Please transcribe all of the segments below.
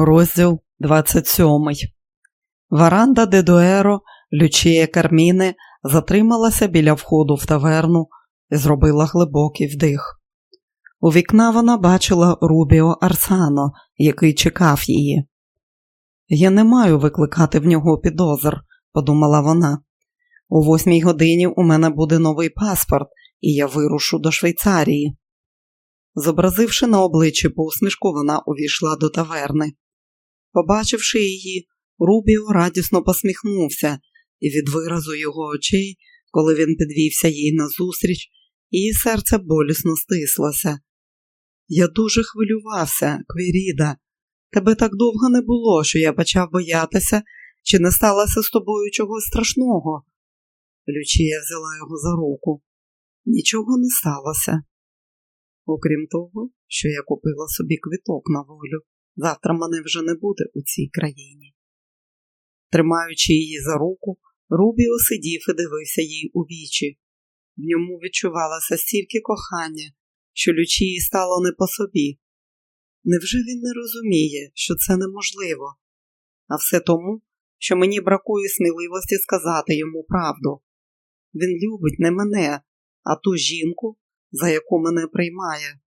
Розділ 27 Варанда де Дуеро, Лючія Карміне затрималася біля входу в таверну і зробила глибокий вдих. У вікна вона бачила Рубіо Арсано, який чекав її. Я не маю викликати в нього підозр, подумала вона. У восьмій годині у мене буде новий паспорт, і я вирушу до Швейцарії. Зобразивши на обличчі посмішку, вона увійшла до таверни. Побачивши її, Рубіо радісно посміхнувся, і від виразу його очей, коли він підвівся їй назустріч, її серце болісно стислося. Я дуже хвилювався, Квіріда. Тебе так довго не було, що я почав боятися, чи не сталося з тобою чогось страшного. Лючія взяла його за руку. Нічого не сталося. Окрім того, що я купила собі квіток на волю. Завтра мене вже не буде у цій країні. Тримаючи її за руку, Рубіо сидів і дивився їй у вічі. В ньому відчувалося стільки кохання, що Лючії стало не по собі. Невже він не розуміє, що це неможливо? А все тому, що мені бракує сміливості сказати йому правду. Він любить не мене, а ту жінку, за яку мене приймає.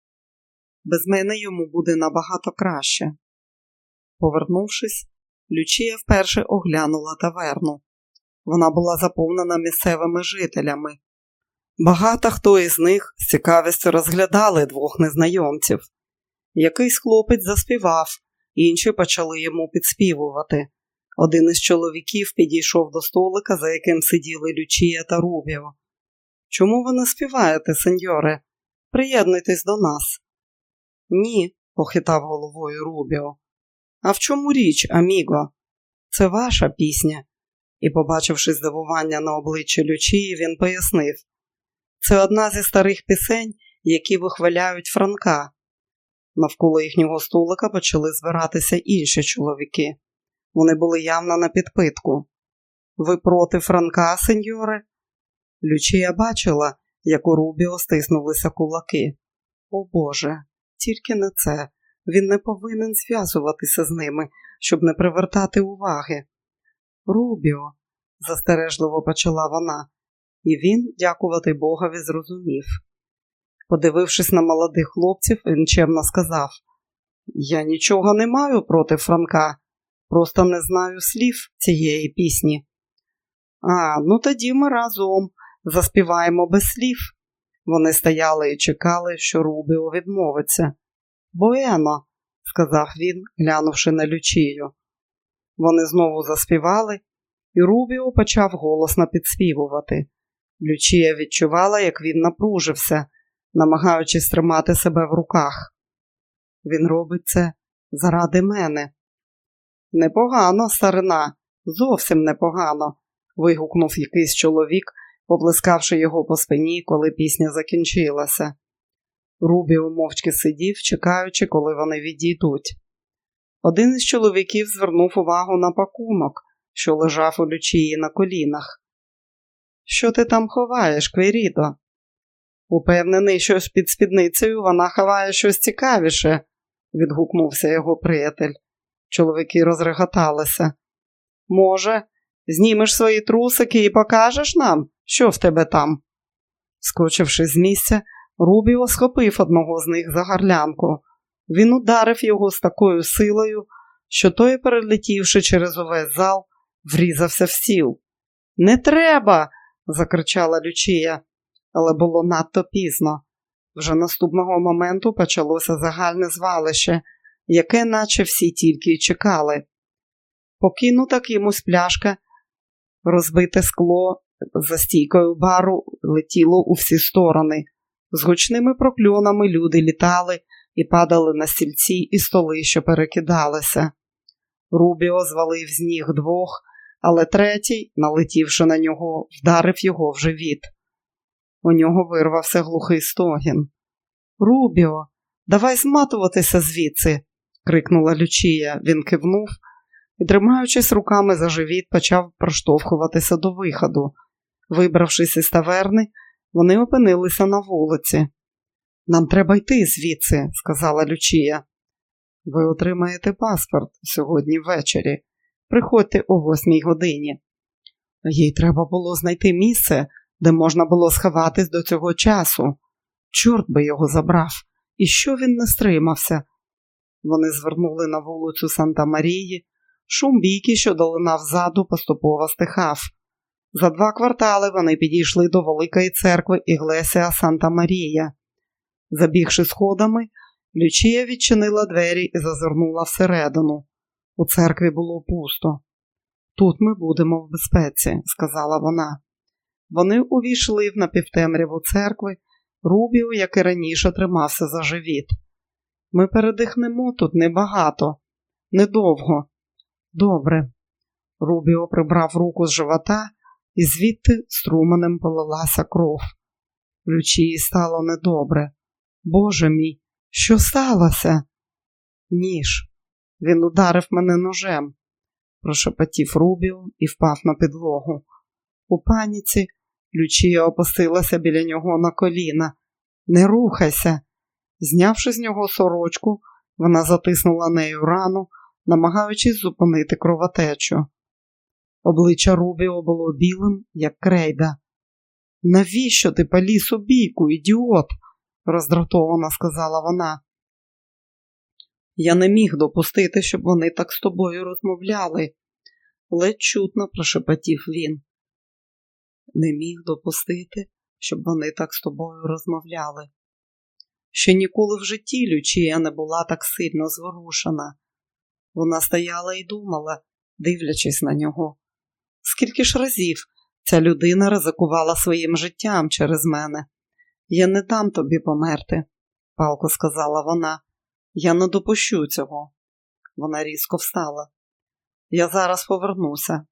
Без мене йому буде набагато краще. Повернувшись, Лючія вперше оглянула таверну. Вона була заповнена місцевими жителями. Багато хто із них з цікавістю розглядали двох незнайомців. Якийсь хлопець заспівав, інші почали йому підспівувати. Один із чоловіків підійшов до столика, за яким сиділи Лючія та Рубіо. Чому ви не співаєте, сеньоре? Приєднуйтесь до нас. Ні, похитав головою Рубіо. А в чому річ, Аміго? Це ваша пісня. І, побачивши здивування на обличчі Лючії, він пояснив це одна зі старих пісень, які вихваляють Франка. Навколо їхнього столика почали збиратися інші чоловіки. Вони були явно на підпитку. Ви проти Франка, сеньоре? Лючія бачила, як у Рубіо стиснулися кулаки. О Боже, тільки не це. Він не повинен зв'язуватися з ними, щоб не привертати уваги. Рубіо, застережливо почала вона, і він, дякувати Богові, зрозумів. Подивившись на молодих хлопців, він чемно сказав: Я нічого не маю проти Франка, просто не знаю слів цієї пісні. А, ну тоді ми разом заспіваємо без слів. Вони стояли і чекали, що Рубіо відмовиться. Буено, сказав він, глянувши на лючію. Вони знову заспівали, і Рубіо почав голосно підспівувати. Лючія відчувала, як він напружився, намагаючись тримати себе в руках. Він робить це заради мене. Непогано, старина, зовсім непогано. вигукнув якийсь чоловік, поблискавши його по спині, коли пісня закінчилася. Рубіо мовчки сидів, чекаючи, коли вони відійдуть. Один із чоловіків звернув увагу на пакунок, що лежав у лючії на колінах. Що ти там ховаєш, Квірідо? Упевнений, що під спідницею вона ховає щось цікавіше, відгукнувся його приятель. Чоловіки розреготалися. Може, знімеш свої трусики і покажеш нам, що в тебе там? Скочивши з місця, Рубіо схопив одного з них за гарлянку. Він ударив його з такою силою, що той, перелетівши через увесь зал, врізався в стіл. Не треба. закричала Лючія, але було надто пізно. Вже наступного моменту почалося загальне звалище, яке наче всі тільки й чекали. Покинута кимось пляшка, розбите скло за стійкою бару летіло у всі сторони. З гучними прокльонами люди літали і падали на стільці і столи, що перекидалися. Рубіо звалив з ніг двох, але третій, налетівши на нього, вдарив його в живіт. У нього вирвався глухий стогін. Рубіо, давай зматуватися звідси, крикнула Лючія. Він кивнув і, тримаючись руками за живіт, почав проштовхуватися до виходу. Вибравшись із таверни, вони опинилися на вулиці. Нам треба йти звідси, сказала Лючія. Ви отримаєте паспорт сьогодні ввечері. Приходьте о восьмій годині. Їй треба було знайти місце, де можна було сховатись до цього часу. Чорт би його забрав, і що він не стримався. Вони звернули на вулицю Санта Марії, шум бійки, що долинав ззаду, поступово стихав. За два квартали вони підійшли до великої церкви Іглесія Санта Марія. Забігши сходами, Лючія відчинила двері і зазирнула всередину. У церкві було пусто. Тут ми будемо в безпеці, сказала вона. Вони увійшли в напівтемряву церкви, Рубіо, як і раніше, тримався за живіт. Ми передихнемо тут небагато, недовго. Добре. Рубіо прибрав руку з живота, і звідти струменем полилася кров. Лючії стало недобре. Боже мій, що сталося? Ніж. Він ударив мене ножем, прошепотів Рубіо і впав на підлогу. У паніці Лючія опустилася біля нього на коліна. Не рухайся. Знявши з нього сорочку, вона затиснула нею рану, намагаючись зупинити кровотечу. Обличчя Рубіо було білим, як крейда. Навіщо ти поліз у бійку, ідіот? роздратовано сказала вона. Я не міг допустити, щоб вони так з тобою розмовляли, ледь чутно прошепотів він. Не міг допустити, щоб вони так з тобою розмовляли. Ще ніколи в житті Лючія не була так сильно зворушена. Вона стояла і думала, дивлячись на нього. Скільки ж разів ця людина ризикувала своїм життям через мене? Я не дам тобі померти, палко сказала вона. Я не допущу цього. Вона різко встала. Я зараз повернуся.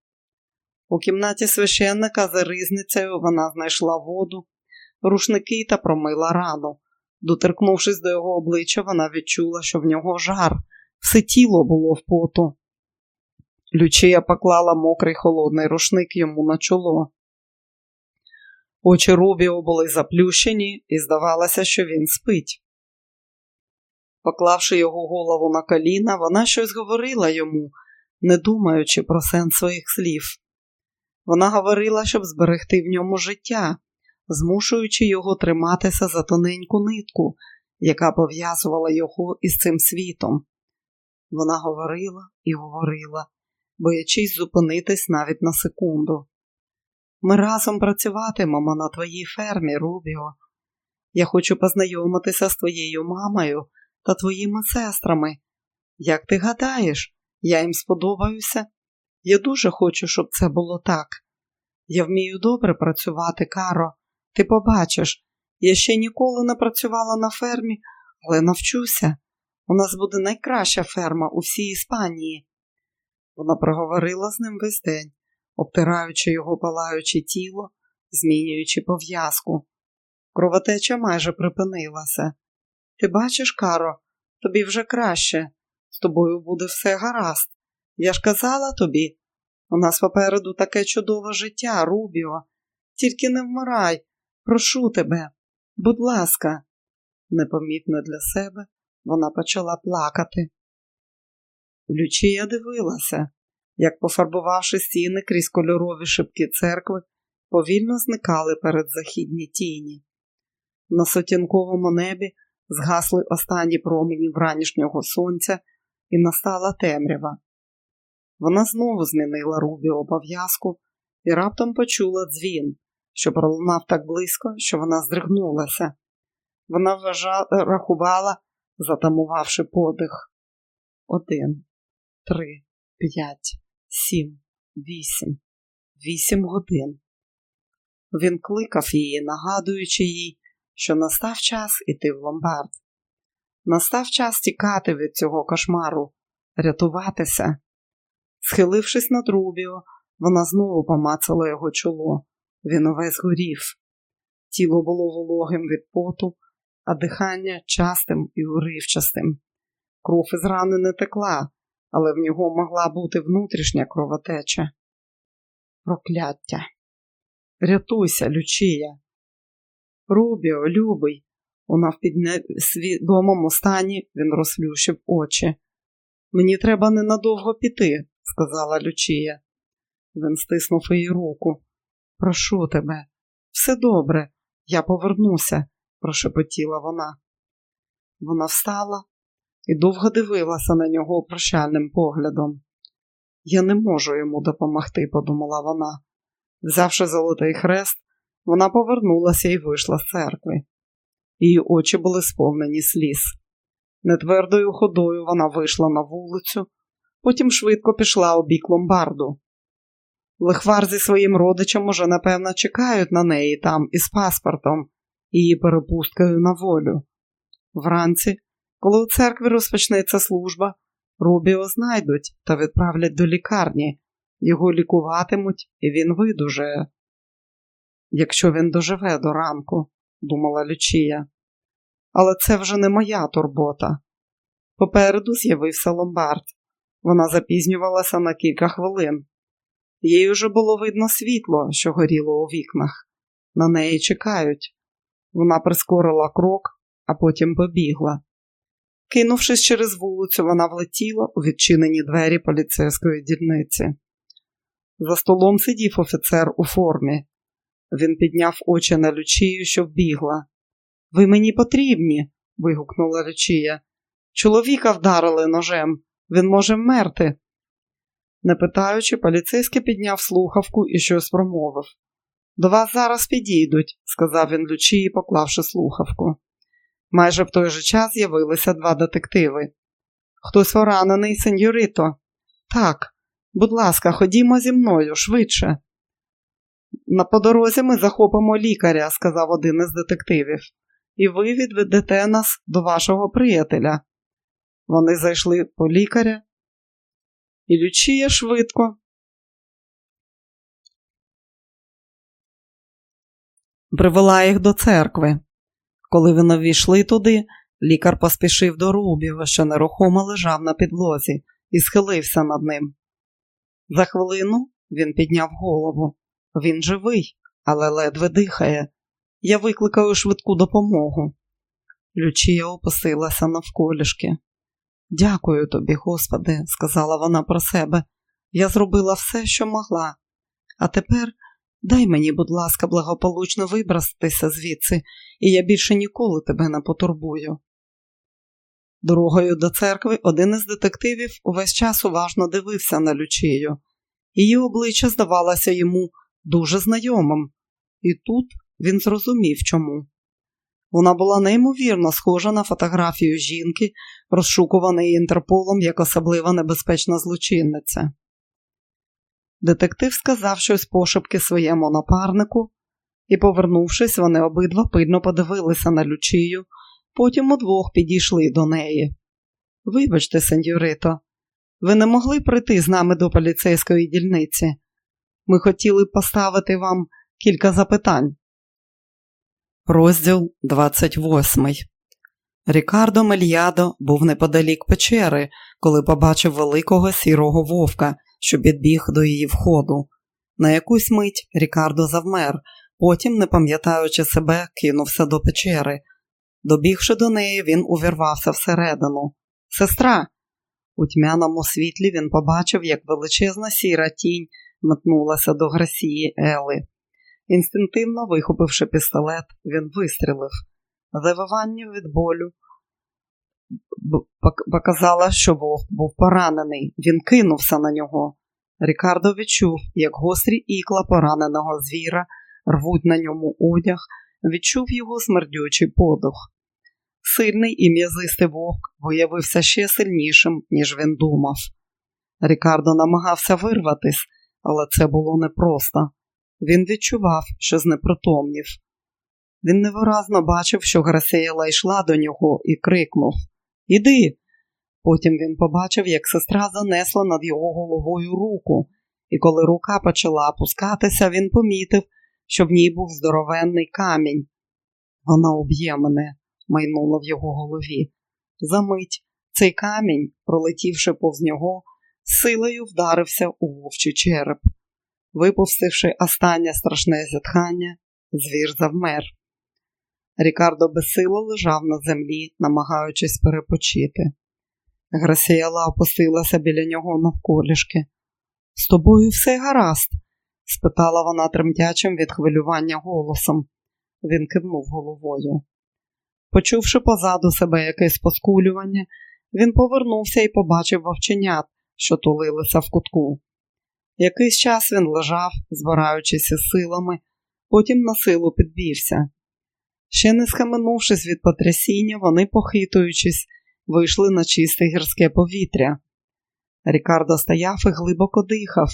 У кімнаті священника за ризницею вона знайшла воду, рушники та промила рану. Доторкнувшись до його обличчя, вона відчула, що в нього жар, все тіло було в поту. Лючія поклала мокрий холодний рушник йому на чоло. Очі Рубіо були заплющені, і здавалося, що він спить. Поклавши його голову на коліна, вона щось говорила йому, не думаючи про сенс своїх слів. Вона говорила, щоб зберегти в ньому життя, змушуючи його триматися за тоненьку нитку, яка пов'язувала його із цим світом. Вона говорила і говорила, боячись зупинитись навіть на секунду. Ми разом працюватимемо на твоїй фермі, Рубіо. Я хочу познайомитися з твоєю мамою та твоїми сестрами. Як ти гадаєш, я їм сподобаюся? Я дуже хочу, щоб це було так. Я вмію добре працювати, Каро. Ти побачиш, я ще ніколи не працювала на фермі, але навчуся. У нас буде найкраща ферма у всій Іспанії. Вона проговорила з ним весь день, обтираючи його палаюче тіло, змінюючи пов'язку. Кровотеча майже припинилася. Ти бачиш, Каро, тобі вже краще, з тобою буде все гаразд. Я ж казала тобі, у нас попереду таке чудове життя, Рубіо. Тільки не вмирай, прошу тебе, будь ласка, непомітно для себе вона почала плакати. Лючія дивилася, як, пофарбувавши стіни крізь кольорові шибки церкви, повільно зникали перед західні тіні. На сутінковому небі згасли останні промені вранішнього сонця і настала темрява. Вона знову змінила Рубі обов'язку і раптом почула дзвін, що пролунав так близько, що вона здригнулася. Вона вважала, рахувала, затамувавши подих. Один, три, п'ять, сім, вісім, вісім годин. Він кликав її, нагадуючи їй, що настав час іти в ломбард. Настав час тікати від цього кошмару, рятуватися. Схилившись над Рубіо, вона знову помацала його чоло. Він увесь горів. Тіло було вологим від поту, а дихання частим і уривчастим. Кров із рани не текла, але в нього могла бути внутрішня кровотеча. Прокляття. Рятуйся, Лючія. Рубіо, любий, Вона в підсвідомому стані він розплющив очі. Мені треба ненадовго піти, сказала Лючія. Він стиснув її руку. Прошу тебе, все добре, я повернуся, прошепотіла вона. Вона встала і довго дивилася на нього прощальним поглядом. Я не можу йому допомогти, подумала вона. Взявши золотий хрест, вона повернулася і вийшла з церкви. Її очі були сповнені сліз. Нетвердою ходою вона вийшла на вулицю, потім швидко пішла у бік ломбарду. Лихвар зі своїм родичем уже, напевно, чекають на неї там із паспортом, її перепусткою на волю. Вранці, коли у церкві розпочнеться служба, Рубіо знайдуть та відправлять до лікарні, його лікуватимуть, і він видужає. Якщо він доживе до ранку, думала Лючія. Але це вже не моя турбота. Попереду з'явився ломбард. Вона запізнювалася на кілька хвилин. Їй уже було видно світло, що горіло у вікнах. На неї чекають. Вона прискорила крок, а потім побігла. Кинувшись через вулицю, вона влетіла у відчинені двері поліцейської дільниці. За столом сидів офіцер у формі. Він підняв очі на Лючію, що вбігла. Ви мені потрібні. вигукнула Лючія. Чоловіка вдарили ножем, він може вмерти. Не питаючи, поліцейський підняв слухавку і щось промовив. До вас зараз підійдуть, сказав він Лючії, поклавши слухавку. Майже в той же час з'явилися два детективи. Хтось поранений, сеньорито. Так, будь ласка, ходімо зі мною швидше. На подорозі ми захопимо лікаря, сказав один із детективів, і ви відведете нас до вашого приятеля. Вони зайшли по лікаря, і Лючія швидко. Привела їх до церкви. Коли вони ввійшли туди, лікар поспішив до Рубіва, що нерухомо лежав на підлозі, і схилився над ним. За хвилину він підняв голову. Він живий, але ледве дихає. Я викликаю швидку допомогу. Лючія опустилася навколішки. Дякую тобі, Господи, сказала вона про себе. Я зробила все, що могла. А тепер дай мені, будь ласка, благополучно вибратися звідси, і я більше ніколи тебе не потурбую. Дорогою до церкви один із детективів увесь час уважно дивився на Лючію. Її обличчя здавалося йому дуже знайомим, і тут він зрозумів чому. Вона була неймовірно схожа на фотографію жінки, розшукуваної Інтерполом як особливо небезпечна злочинниця. Детектив сказав щось пошепки своєму напарнику, і, повернувшись, вони обидва пильно подивилися на Лючію, потім удвох підійшли до неї. Вибачте, сеньорито, ви не могли прийти з нами до поліцейської дільниці. Ми хотіли поставити вам кілька запитань. Розділ 28 Рікардо Мельядо був неподалік печери, коли побачив великого сірого вовка, що підбіг до її входу. На якусь мить Рікардо завмер, потім, не пам'ятаючи себе, кинувся до печери. Добігши до неї, він увірвався всередину. Сестра. У тьмяному світлі він побачив, як величезна сіра тінь метнулася до Грасії Ели. Інстинктивно вихопивши пістолет, він вистрілив. Завивання від болю показала, що вовк був поранений. Він кинувся на нього. Рікардо відчув, як гострі ікла пораненого звіра рвуть на ньому одяг, відчув його смердючий подух. Сильний і м'язистий вовк виявився ще сильнішим, ніж він думав. Рікардо намагався вирватись, але це було непросто. Він відчував, що знепритомнів. Він невиразно бачив, що Грасеєла йшла до нього і крикнув Іди. Потім він побачив, як сестра занесла над його головою руку, і коли рука почала опускатися, він помітив, що в ній був здоровенний камінь. Вона уб'є мене, майнула в його голові. Замить цей камінь, пролетівши повз нього, силою вдарився у вовчий череп. Випустивши останнє страшне зітхання, звір завмер. Рікардо безсило лежав на землі, намагаючись перепочити. Грасіела опустилася біля нього навколішки. З тобою все гаразд? спитала вона тремтячим від хвилювання голосом. Він кивнув головою. Почувши позаду себе якесь поскулювання, він повернувся і побачив вовченят, що тулилися в кутку. Якийсь час він лежав, збираючись із силами, потім на силу підвівся. Ще не схаменувшись від потрясіння, вони, похитуючись, вийшли на чисте гірське повітря. Рікардо стояв і глибоко дихав,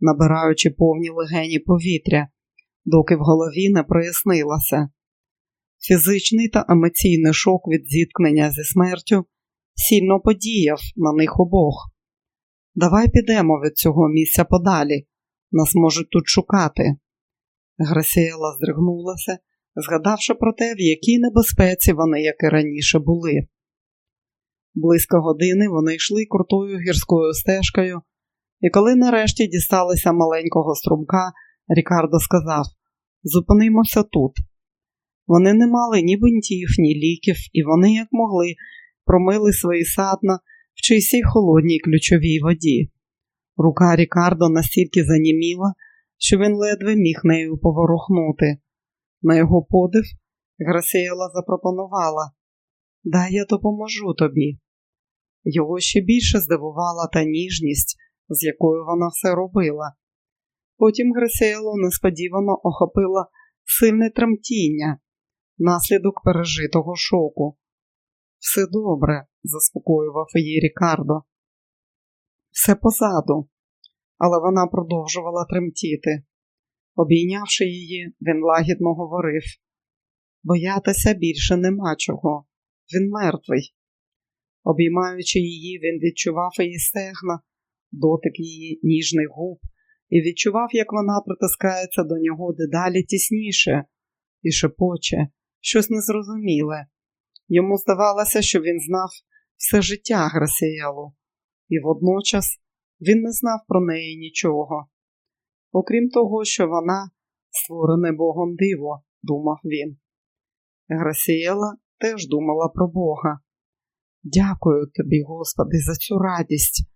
набираючи повні легені повітря, доки в голові не прояснилося. Фізичний та емоційний шок від зіткнення зі смертю сильно подіяв на них обох. Давай підемо від цього місця подалі, нас можуть тут шукати. Грасіела здригнулася, згадавши про те, в якій небезпеці вони, як і раніше, були. Близько години вони йшли крутою гірською стежкою, і коли нарешті дісталися маленького струмка, Рікардо сказав Зупинимося тут. Вони не мали ні бинтів, ні ліків, і вони, як могли, промили свої садна в чийсій холодній ключовій воді. Рука Рікардо настільки заніміла, що він ледве міг нею поворухнути. На його подив Грасіела запропонувала Дай я допоможу тобі. Його ще більше здивувала та ніжність, з якою вона все робила. Потім Грасіелу несподівано охопила сильне тремтіння, наслідок пережитого шоку. Все добре, заспокоював її Рікардо. Все позаду, але вона продовжувала тремтіти. Обійнявши її, він лагідно говорив боятися більше нема чого, він мертвий. Обіймаючи її, він відчував її стегна, дотик її ніжний губ, і відчував, як вона притискається до нього дедалі тісніше і шепоче, щось незрозуміле. Йому здавалося, що він знав все життя Грасіелу, і водночас він не знав про неї нічого. Окрім того, що вона створене Богом диво, думав він. Грасіела теж думала про Бога. Дякую тобі, Господи, за цю радість.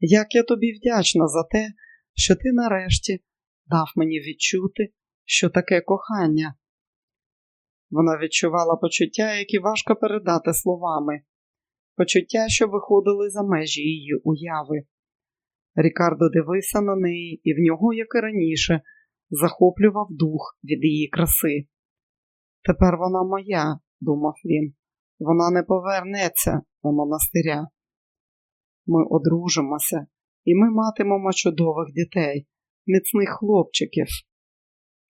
Як я тобі вдячна за те, що ти нарешті дав мені відчути, що таке кохання. Вона відчувала почуття, які важко передати словами, почуття, що виходили за межі її уяви. Рікардо дивився на неї, і в нього, як і раніше, захоплював дух від її краси. Тепер вона моя, думав він, вона не повернеться до монастиря. Ми одружимося, і ми матимемо чудових дітей, міцних хлопчиків.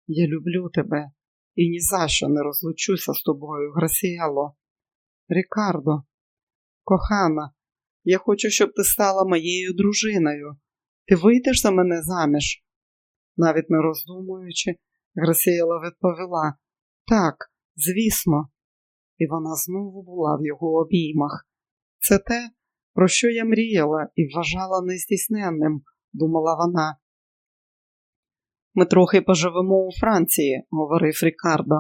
Я люблю тебе і ні за що не розлучуся з тобою, Грасіело. Рікардо, кохана, я хочу, щоб ти стала моєю дружиною. Ти вийдеш за мене заміж? Навіть не роздумуючи, Грасіела відповіла так, звісно, і вона знову була в його обіймах. Це те, про що я мріяла і вважала нездійсненним, думала вона. Ми трохи поживемо у Франції, говорив Рікардо.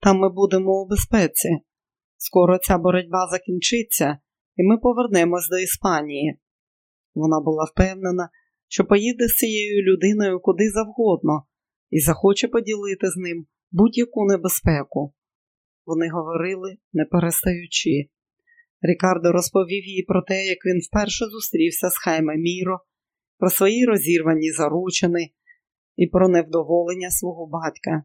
Там ми будемо у безпеці. Скоро ця боротьба закінчиться, і ми повернемось до Іспанії. Вона була впевнена, що поїде з цією людиною куди завгодно і захоче поділити з ним будь-яку небезпеку. Вони говорили, не перестаючи. Рікардо розповів їй про те, як він вперше зустрівся з Хайме Міро, про свої розірвані заручини і про невдоволення свого батька.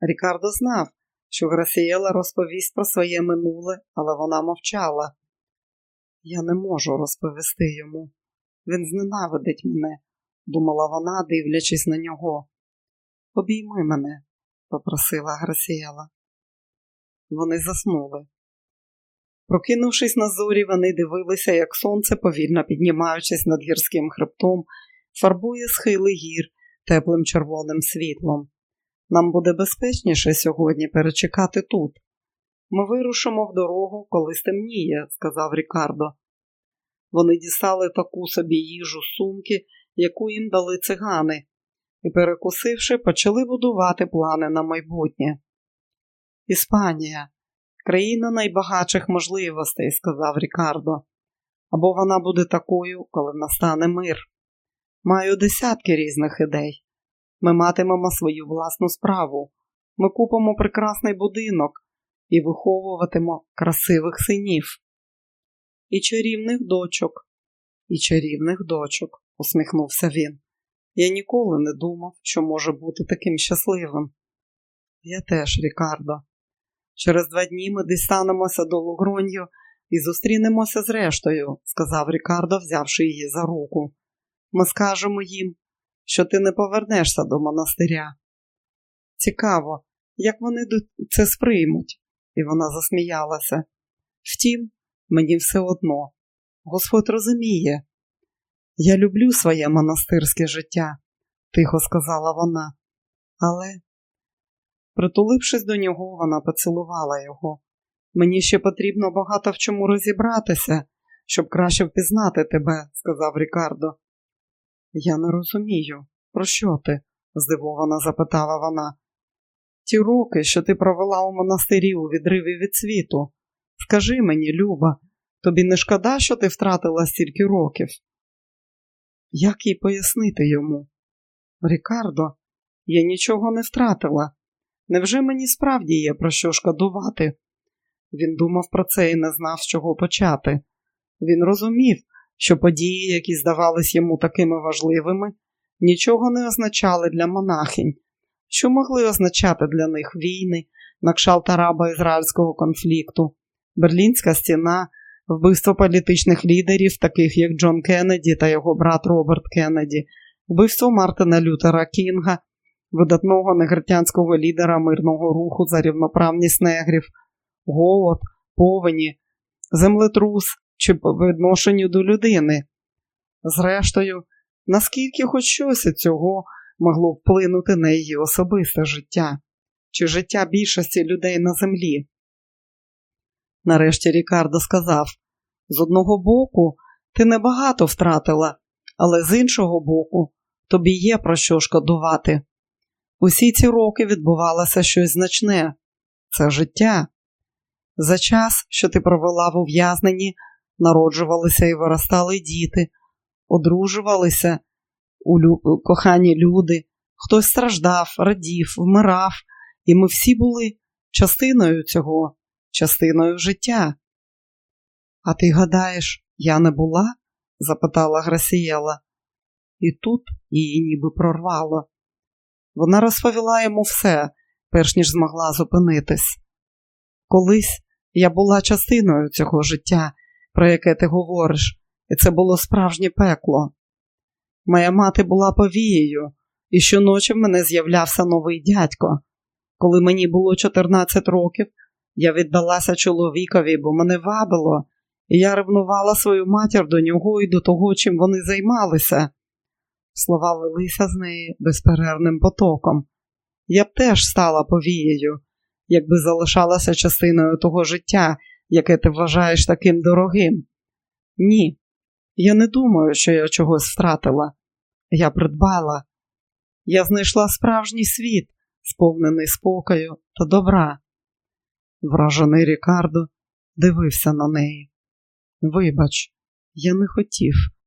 Рікардо знав, що Грасієла розповість про своє минуле, але вона мовчала. Я не можу розповісти йому. Він зненавидить мене, думала вона, дивлячись на нього. Обійми мене, попросила Грасієла. Вони заснули. Прокинувшись на зорі, вони дивилися, як сонце, повільно піднімаючись над гірським хребтом, фарбує схили гір теплим червоним світлом. Нам буде безпечніше сьогодні перечекати тут. Ми вирушимо в дорогу, коли стемніє, сказав Рікардо. Вони дістали таку собі їжу сумки, яку їм дали цигани, і, перекусивши, почали будувати плани на майбутнє. Іспанія, країна найбагатших можливостей, сказав Рікардо. Або вона буде такою, коли настане мир. Маю десятки різних ідей. Ми матимемо свою власну справу. Ми купимо прекрасний будинок і виховуватимо красивих синів. І чарівних дочок, і чарівних дочок, усміхнувся він. Я ніколи не думав, що може бути таким щасливим. Я теж, Рікардо. Через два дні ми дістанемося до Лугронью і зустрінемося з рештою, сказав Рікардо, взявши її за руку. Ми скажемо їм, що ти не повернешся до монастиря. Цікаво, як вони це сприймуть, і вона засміялася. Втім, мені все одно. Господь розуміє. Я люблю своє монастирське життя, тихо сказала вона, але, притулившись до нього, вона поцілувала його. Мені ще потрібно багато в чому розібратися, щоб краще впізнати тебе, сказав Рікардо. Я не розумію, про що ти? здивовано запитала вона. Ті роки, що ти провела у монастирі у відриві від світу. Скажи мені, Люба, тобі не шкода, що ти втратила стільки років? Як їй пояснити йому? Рікардо, я нічого не втратила. Невже мені справді є про що шкодувати? Він думав про це і не знав, з чого почати. Він розумів, що події, які здавались йому такими важливими, нічого не означали для монахинь, що могли означати для них війни, на кшалт арабо-ізраїльського конфлікту, Берлінська стіна, вбивство політичних лідерів, таких як Джон Кеннеді та його брат Роберт Кеннеді, вбивство Мартина Лютера Кінга, видатного негритянського лідера мирного руху за рівноправність негрів, голод, повені, землетрус чи по відношенню до людини. Зрештою, наскільки хоч щось цього могло вплинути на її особисте життя чи життя більшості людей на землі. Нарешті Рікардо сказав: з одного боку, ти небагато втратила, але з іншого боку, тобі є про що шкодувати. Усі ці роки відбувалося щось значне це життя. За час, що ти провела в ув'язненні, народжувалися і виростали діти, одружувалися у кохані люди, хтось страждав, радів, вмирав, і ми всі були частиною цього, частиною життя. А ти гадаєш, я не була? запитала Грасієла. І тут її ніби прорвало. Вона розповіла йому все, перш ніж змогла зупинитись. Колись я була частиною цього життя, про яке ти говориш, і це було справжнє пекло. Моя мати була повією, і щоночі в мене з'являвся новий дядько. Коли мені було 14 років, я віддалася чоловікові, бо мене вабило, і я ревнувала свою матір до нього і до того, чим вони займалися. Слова лилися з неї безперервним потоком. Я б теж стала повією, якби залишалася частиною того життя, яке ти вважаєш таким дорогим. Ні, я не думаю, що я чогось втратила. Я придбала. Я знайшла справжній світ, сповнений спокою та добра. Вражений Рікардо дивився на неї. Вибач, я не хотів